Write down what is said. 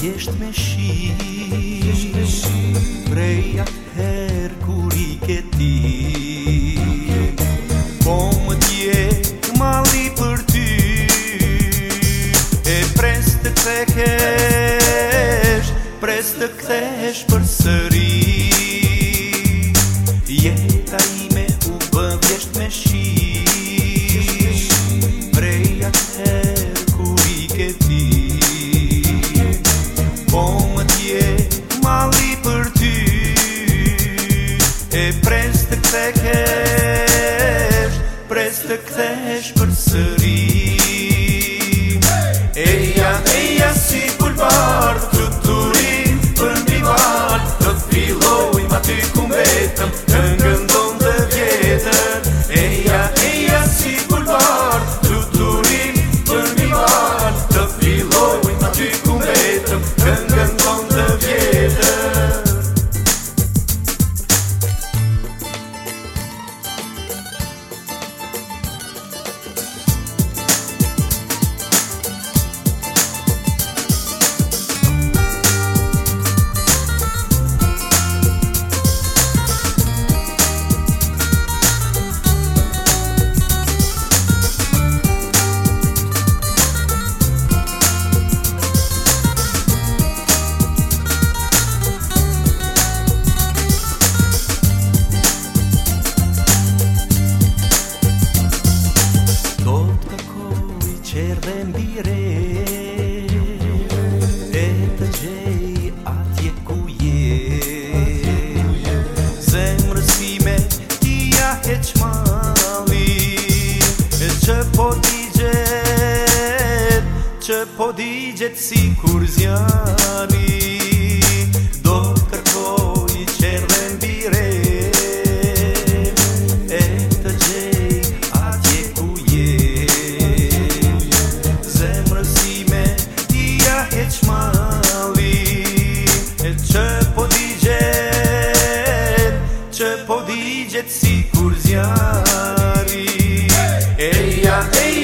Gjesht me shi Preja her kur i këti Po më t'je këmali për ty E pres të këthekesh Pres të këthekesh për ty Pres të kthekesh Pres të kthesh për sëri Eja, eja si bulbard Kjo të rinë për një vartë Të filloj ma të kërë që po digjet si kur zjani Do kërkoj i qerë dhe mbire E të gjej atje ku je Zemrësime i a heq mali E që po digjet Që po digjet si kur zjani